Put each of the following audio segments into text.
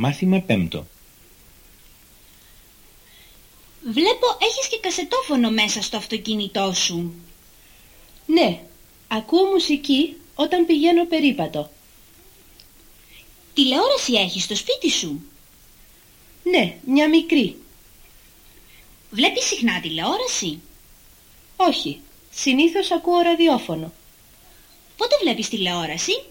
Μάθημα πέμπτο. Βλέπω έχεις και κασετόφωνο μέσα στο αυτοκίνητό σου. Ναι, ακούω μουσική όταν πηγαίνω περίπατο. Τηλεόραση έχεις στο σπίτι σου; Ναι, μια μικρή. Βλέπεις συχνά τηλεόραση; Όχι, συνήθως ακούω ραδιόφωνο. Πότε βλέπεις τηλεόραση;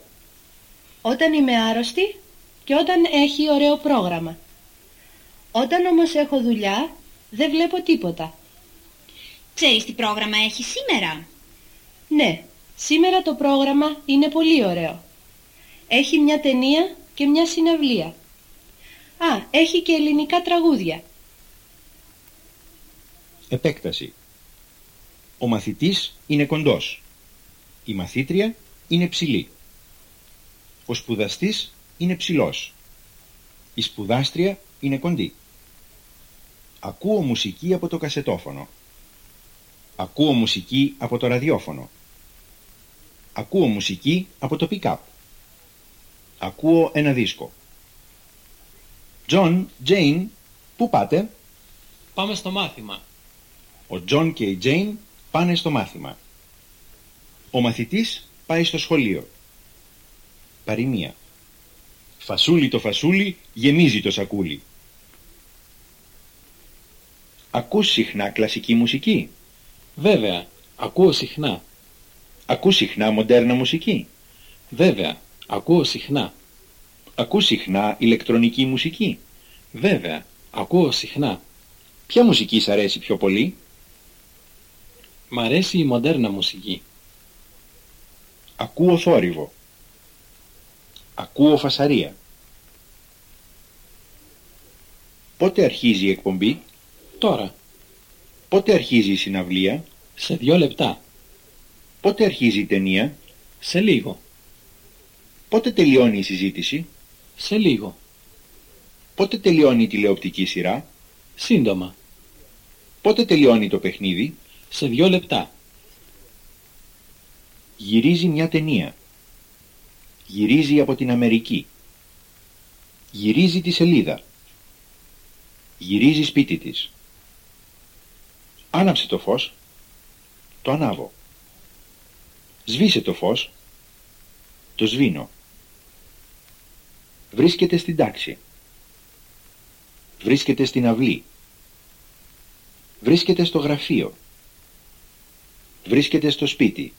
Όταν είμαι άρρωστη και όταν έχει ωραίο πρόγραμμα. Όταν όμως έχω δουλειά δεν βλέπω τίποτα. Ξέρεις τι πρόγραμμα έχει σήμερα; Ναι, σήμερα το πρόγραμμα είναι πολύ ωραίο. Έχει μια ταινία και μια συναυλία. Α, έχει και ελληνικά τραγούδια. Επέκταση. Ο μαθητής είναι κοντός. Η μαθήτρια είναι ψηλή. Ο σπουδαστής είναι ψηλός. Η σπουδάστρια είναι κοντή. Ακούω μουσική από το κασετόφωνο. Ακούω μουσική από το ραδιόφωνο. Ακούω μουσική από το πικάπ. Ακούω ένα δίσκο. Τζον, Τζέιν, πού πάτε; Πάμε στο μάθημα. Ο Τζον και η Τζέιν πάνε στο μάθημα. Ο μαθητής πάει στο σχολείο. Παροιμία. Φασούλι το φασούλι γεμίζει το σακούλι. Ακούς συχνά κλασική μουσική; Βέβαια, ακούω συχνά. Ακούς συχνά μοντέρνα μουσική; Βέβαια, ακούω συχνά. Ακούς συχνά ηλεκτρονική μουσική; Βέβαια, ακούω συχνά. Ποια μουσική σ' αρέσει πιο πολύ; Μ' αρέσει η μοντέρνα μουσική. Ακούω θόρυβο. Ακούω φασαρία. Πότε αρχίζει η εκπομπή; Τώρα, Πότε αρχίζει η συναυλία; σε δυο λεπτά. Πότε αρχίζει η ταινία; Σε λίγο. Πότε τελειώνει η συζήτηση; Σε λίγο. Πότε τελειώνει η τηλεοπτική σειρά; Σύντομα. Πότε τελειώνει το παιχνίδι; Σε δυο λεπτά. Γυρίζει μια ταινία. Γυρίζει από την Αμερική. Γυρίζει τη σελίδα. Γυρίζει σπίτι της. Άναψε το φως. Το ανάβω. Σβήσε το φως. Το σβήνω. Βρίσκεται στην τάξη. Βρίσκεται στην αυλή. Βρίσκεται στο γραφείο. Βρίσκεται στο σπίτι.